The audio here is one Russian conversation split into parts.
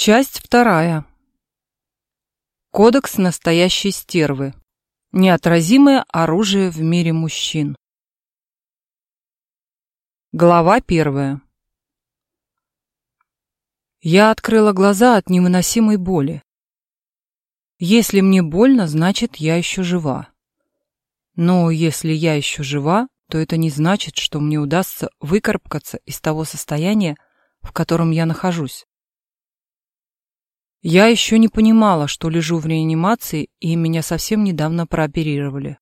Часть вторая. Кодекс настоящей стервы. Неотразимое оружие в мире мужчин. Глава первая. Я открыла глаза от невыносимой боли. Если мне больно, значит, я еще жива. Но если я еще жива, то это не значит, что мне удастся выкарабкаться из того состояния, в котором я нахожусь. Я еще не понимала, что лежу в реанимации, и меня совсем недавно прооперировали.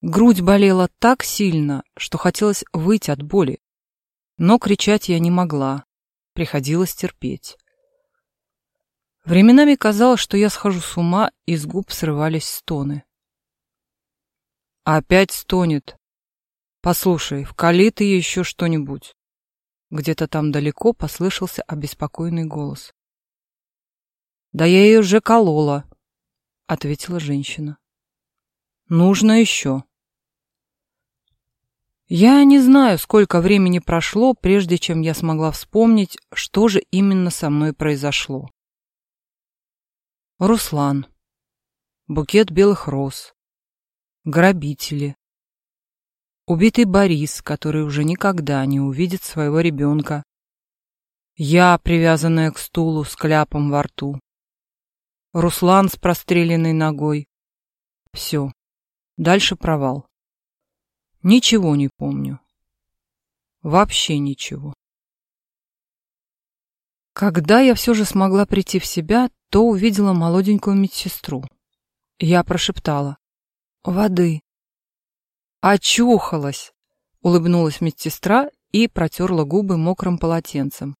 Грудь болела так сильно, что хотелось выйти от боли. Но кричать я не могла, приходилось терпеть. Временами казалось, что я схожу с ума, и с губ срывались стоны. Опять стонет. Послушай, вкали ты еще что-нибудь. Где-то там далеко послышался обеспокоенный голос. «Да я ее уже колола», — ответила женщина. «Нужно еще». Я не знаю, сколько времени прошло, прежде чем я смогла вспомнить, что же именно со мной произошло. Руслан. Букет белых роз. Грабители. Убитый Борис, который уже никогда не увидит своего ребенка. Я, привязанная к стулу с кляпом во рту. Руслан с простреленной ногой. Все. Дальше провал. Ничего не помню. Вообще ничего. Когда я все же смогла прийти в себя, то увидела молоденькую медсестру. Я прошептала. «Воды». «Очухалась!» — улыбнулась медсестра и протерла губы мокрым полотенцем.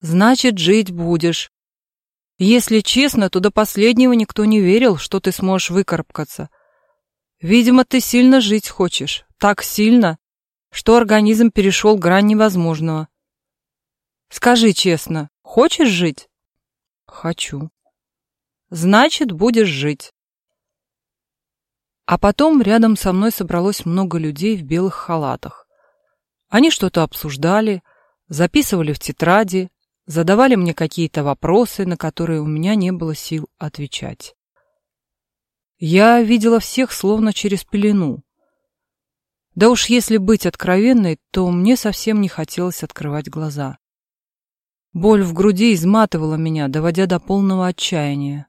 «Значит, жить будешь. Если честно, то до последнего никто не верил, что ты сможешь выкарабкаться. Видимо, ты сильно жить хочешь. Так сильно, что организм перешел грань невозможного. Скажи честно, хочешь жить? Хочу. Значит, будешь жить. А потом рядом со мной собралось много людей в белых халатах. Они что-то обсуждали, записывали в тетради, задавали мне какие-то вопросы, на которые у меня не было сил отвечать. Я видела всех словно через пелену. Да уж если быть откровенной, то мне совсем не хотелось открывать глаза. Боль в груди изматывала меня, доводя до полного отчаяния.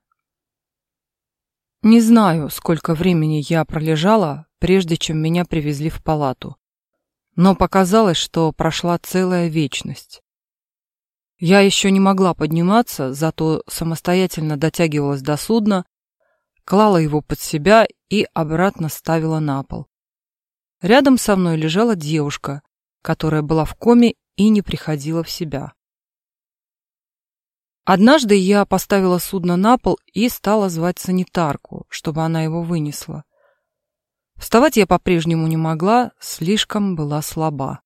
Не знаю, сколько времени я пролежала, прежде чем меня привезли в палату. Но показалось, что прошла целая вечность. Я еще не могла подниматься, зато самостоятельно дотягивалась до судна, клала его под себя и обратно ставила на пол. Рядом со мной лежала девушка, которая была в коме и не приходила в себя. Однажды я поставила судно на пол и стала звать санитарку, чтобы она его вынесла. Вставать я по-прежнему не могла, слишком была слаба.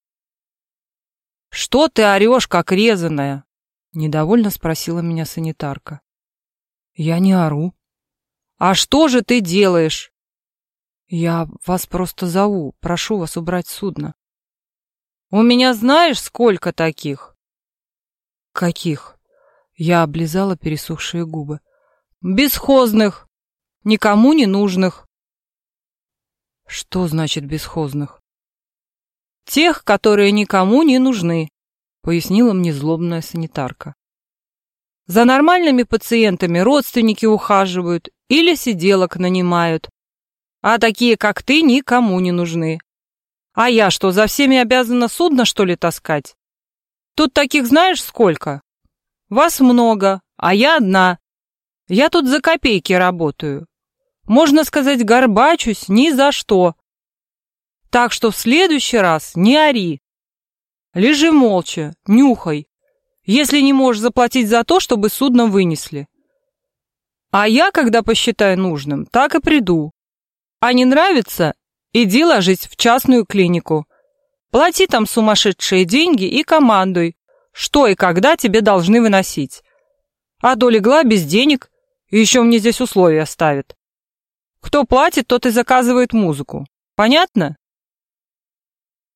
«Что ты орешь, как резаная?» — недовольно спросила меня санитарка. «Я не ору». «А что же ты делаешь?» «Я вас просто зову, прошу вас убрать судно». «У меня знаешь, сколько таких?» «Каких?» Я облизала пересохшие губы. «Бесхозных! Никому не нужных!» «Что значит бесхозных?» «Тех, которые никому не нужны», — пояснила мне злобная санитарка. «За нормальными пациентами родственники ухаживают или сиделок нанимают, а такие, как ты, никому не нужны. А я что, за всеми обязана судно, что ли, таскать? Тут таких знаешь сколько? Вас много, а я одна. Я тут за копейки работаю. Можно сказать, горбачусь ни за что. Так что в следующий раз не ори. Лежи молча, нюхай, если не можешь заплатить за то, чтобы судно вынесли. А я, когда посчитаю нужным, так и приду. А не нравится, иди ложись в частную клинику. Плати там сумасшедшие деньги и командуй, что и когда тебе должны выносить. А то легла без денег, и еще мне здесь условия ставят. Кто платит, тот и заказывает музыку. Понятно?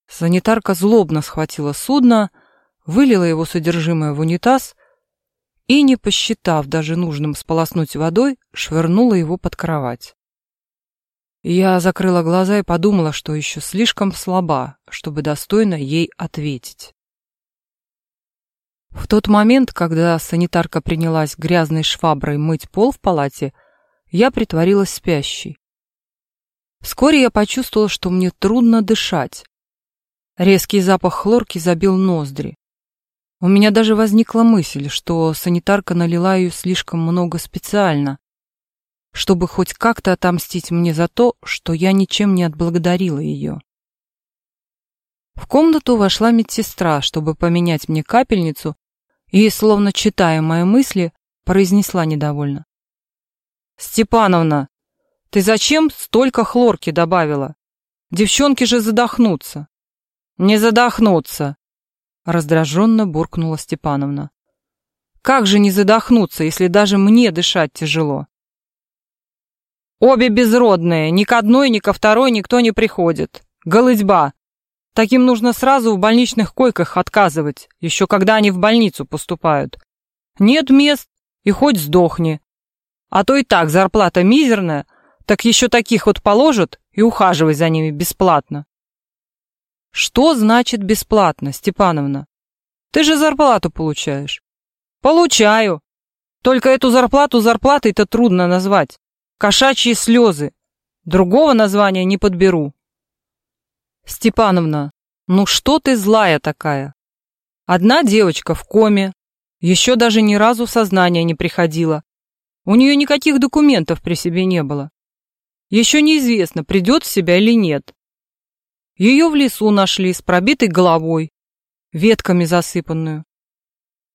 Санитарка злобно схватила судно, вылила его содержимое в унитаз, и, не посчитав даже нужным сполоснуть водой, швырнула его под кровать. Я закрыла глаза и подумала, что еще слишком слаба, чтобы достойно ей ответить. В тот момент, когда санитарка принялась грязной шваброй мыть пол в палате, я притворилась спящей. Вскоре я почувствовала, что мне трудно дышать. Резкий запах хлорки забил ноздри. У меня даже возникла мысль, что санитарка налила ее слишком много специально, чтобы хоть как-то отомстить мне за то, что я ничем не отблагодарила ее. В комнату вошла медсестра, чтобы поменять мне капельницу, и, словно читая мои мысли, произнесла недовольно. «Степановна, ты зачем столько хлорки добавила? Девчонки же задохнутся». «Не задохнутся», — раздраженно буркнула Степановна. «Как же не задохнуться, если даже мне дышать тяжело?» Обе безродные, ни к одной, ни ко второй никто не приходит. Голытьба. Таким нужно сразу в больничных койках отказывать, еще когда они в больницу поступают. Нет мест, и хоть сдохни. А то и так зарплата мизерная, так еще таких вот положат и ухаживай за ними бесплатно. Что значит бесплатно, Степановна? Ты же зарплату получаешь. Получаю. Только эту зарплату зарплатой-то трудно назвать. Кошачьи слезы. Другого названия не подберу. Степановна, ну что ты злая такая? Одна девочка в коме, еще даже ни разу в сознание не приходила. У нее никаких документов при себе не было. Еще неизвестно, придет в себя или нет. Ее в лесу нашли с пробитой головой, ветками засыпанную.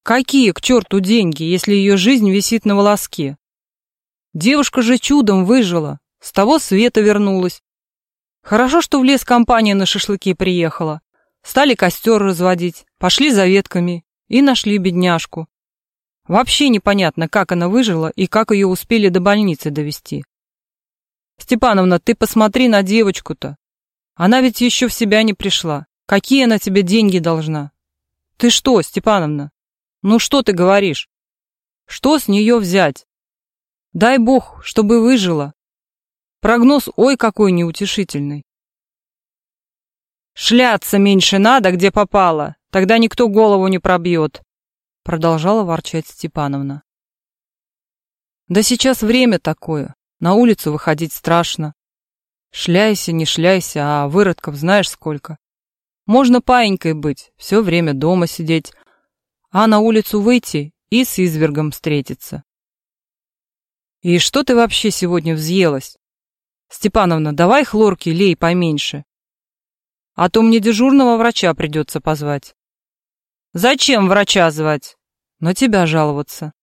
Какие к черту деньги, если ее жизнь висит на волоске? Девушка же чудом выжила, с того света вернулась. Хорошо, что в лес компания на шашлыки приехала. Стали костер разводить, пошли за ветками и нашли бедняжку. Вообще непонятно, как она выжила и как ее успели до больницы довести. Степановна, ты посмотри на девочку-то. Она ведь еще в себя не пришла. Какие она тебе деньги должна? Ты что, Степановна? Ну что ты говоришь? Что с нее взять? Дай бог, чтобы выжила. Прогноз ой какой неутешительный. Шляться меньше надо, где попало, тогда никто голову не пробьет, продолжала ворчать Степановна. Да сейчас время такое, на улицу выходить страшно. Шляйся, не шляйся, а выродков знаешь сколько. Можно паинькой быть, все время дома сидеть, а на улицу выйти и с извергом встретиться. И что ты вообще сегодня взъелась? Степановна, давай хлорки лей поменьше. А то мне дежурного врача придется позвать. Зачем врача звать? На тебя жаловаться.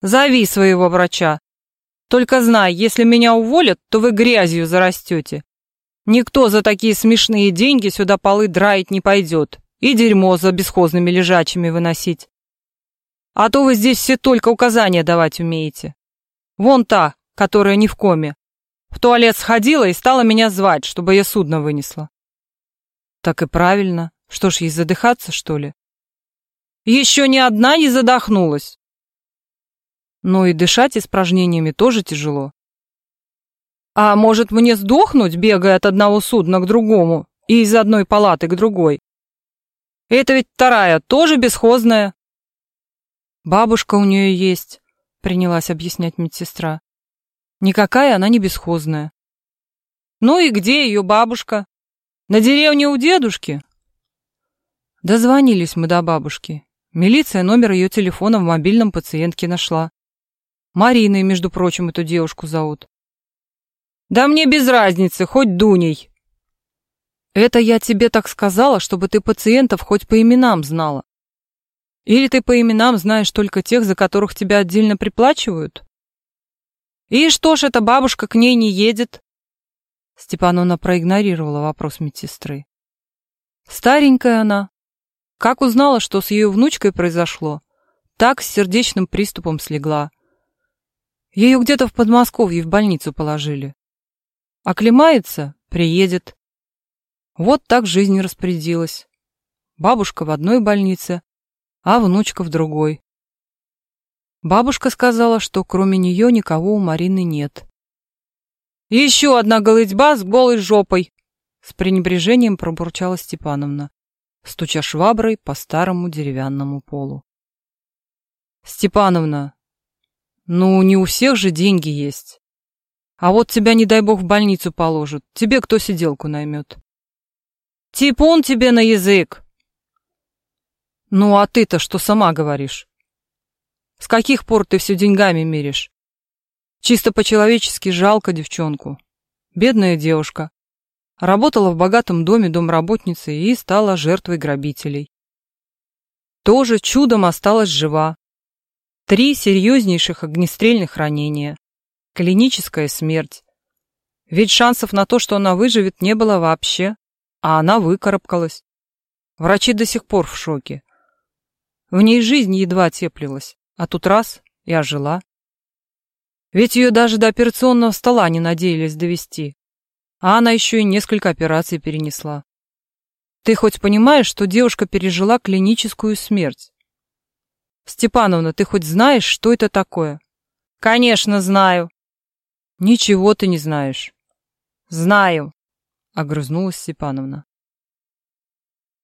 Зови своего врача. Только знай, если меня уволят, то вы грязью зарастете. Никто за такие смешные деньги сюда полы драить не пойдет и дерьмо за бесхозными лежачими выносить. А то вы здесь все только указания давать умеете. Вон та, которая не в коме. В туалет сходила и стала меня звать, чтобы я судно вынесла. Так и правильно. Что ж, ей задыхаться, что ли? Еще ни одна не задохнулась. Но и дышать испражнениями тоже тяжело. А может мне сдохнуть, бегая от одного судна к другому и из одной палаты к другой? Это ведь вторая, тоже бесхозная. Бабушка у нее есть, принялась объяснять медсестра. Никакая она не бесхозная. Ну и где ее бабушка? На деревне у дедушки? Дозвонились мы до бабушки. Милиция номер ее телефона в мобильном пациентке нашла. Мариной, между прочим, эту девушку зовут. Да мне без разницы, хоть Дуней. Это я тебе так сказала, чтобы ты пациентов хоть по именам знала. Или ты по именам знаешь только тех, за которых тебя отдельно приплачивают? И что ж эта бабушка к ней не едет? Степановна проигнорировала вопрос медсестры. Старенькая она. Как узнала, что с ее внучкой произошло, так с сердечным приступом слегла. Ее где-то в Подмосковье в больницу положили. Оклемается — приедет. Вот так жизнь распорядилась. Бабушка в одной больнице, а внучка в другой. Бабушка сказала, что кроме нее никого у Марины нет. «Еще одна голытьба с голой жопой!» С пренебрежением пробурчала Степановна, стуча шваброй по старому деревянному полу. «Степановна, ну не у всех же деньги есть. А вот тебя, не дай бог, в больницу положат. Тебе кто сиделку наймет?» «Типун тебе на язык!» «Ну а ты-то что сама говоришь? С каких пор ты все деньгами меришь? Чисто по-человечески жалко девчонку. Бедная девушка. Работала в богатом доме домработницей и стала жертвой грабителей. Тоже чудом осталась жива. Три серьезнейших огнестрельных ранения. Клиническая смерть. Ведь шансов на то, что она выживет, не было вообще. А она выкарабкалась. Врачи до сих пор в шоке. В ней жизнь едва теплилась, а тут раз и ожила. Ведь ее даже до операционного стола не надеялись довести. А она еще и несколько операций перенесла. Ты хоть понимаешь, что девушка пережила клиническую смерть? Степановна, ты хоть знаешь, что это такое? Конечно, знаю. Ничего ты не знаешь. Знаю, огрызнулась Степановна.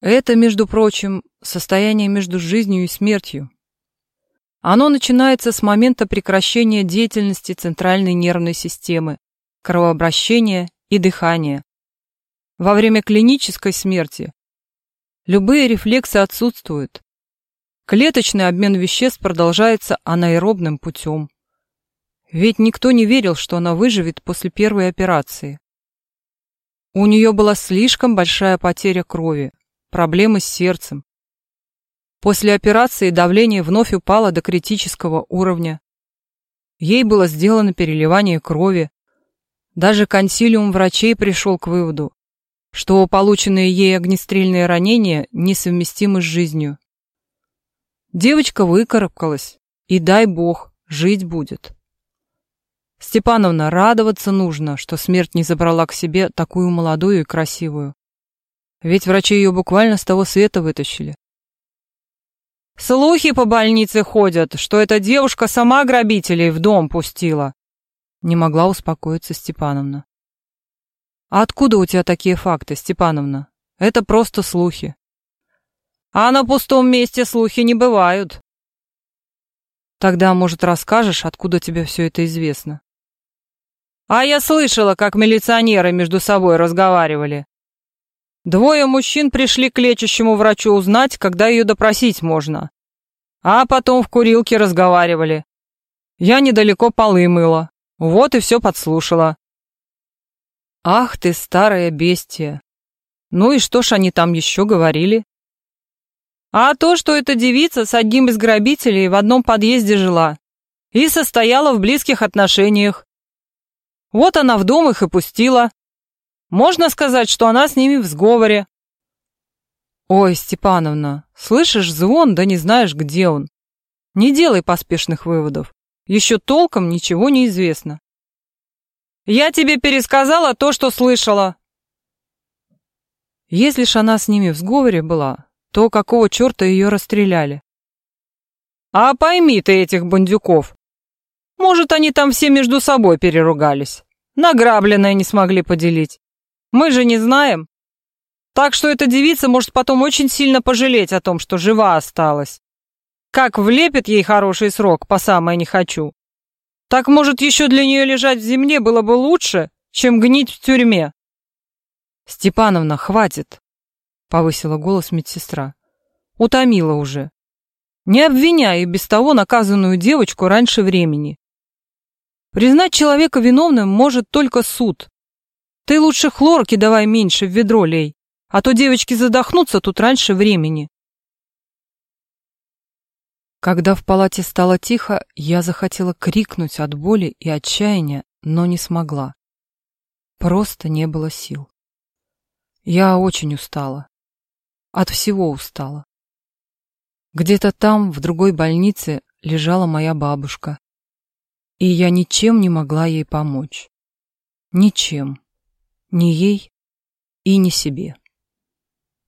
Это, между прочим, состояние между жизнью и смертью. Оно начинается с момента прекращения деятельности центральной нервной системы, кровообращения и дыхания. Во время клинической смерти любые рефлексы отсутствуют. Клеточный обмен веществ продолжается анаэробным путем. Ведь никто не верил, что она выживет после первой операции. У нее была слишком большая потеря крови, проблемы с сердцем, После операции давление вновь упало до критического уровня. Ей было сделано переливание крови. Даже консилиум врачей пришел к выводу, что полученные ей огнестрельные ранения несовместимы с жизнью. Девочка выкарабкалась, и дай бог, жить будет. Степановна, радоваться нужно, что смерть не забрала к себе такую молодую и красивую. Ведь врачи ее буквально с того света вытащили. Слухи по больнице ходят, что эта девушка сама грабителей в дом пустила. Не могла успокоиться Степановна. А откуда у тебя такие факты, Степановна? Это просто слухи. А на пустом месте слухи не бывают. Тогда, может, расскажешь, откуда тебе все это известно? А я слышала, как милиционеры между собой разговаривали. Двое мужчин пришли к лечащему врачу узнать, когда ее допросить можно. А потом в курилке разговаривали. Я недалеко полы мыла. Вот и все подслушала. Ах ты, старая бестия. Ну и что ж они там еще говорили? А то, что эта девица с одним из грабителей в одном подъезде жила и состояла в близких отношениях. Вот она в дом их и пустила. Можно сказать, что она с ними в сговоре. Ой, Степановна, слышишь звон, да не знаешь, где он. Не делай поспешных выводов. Еще толком ничего не известно. Я тебе пересказала то, что слышала. Если ж она с ними в сговоре была, то какого черта ее расстреляли? А пойми ты этих бандюков. Может, они там все между собой переругались. Награбленное не смогли поделить. Мы же не знаем. Так что эта девица может потом очень сильно пожалеть о том, что жива осталась. Как влепит ей хороший срок, по самое не хочу. Так, может, еще для нее лежать в земле было бы лучше, чем гнить в тюрьме. Степановна, хватит, повысила голос медсестра. Утомила уже. Не обвиняй без того наказанную девочку раньше времени. Признать человека виновным может только суд, ты лучше хлорки давай меньше в ведро лей, а то девочки задохнутся тут раньше времени. Когда в палате стало тихо, я захотела крикнуть от боли и отчаяния, но не смогла. Просто не было сил. Я очень устала. От всего устала. Где-то там, в другой больнице, лежала моя бабушка. И я ничем не могла ей помочь. Ничем ни ей и ни себе.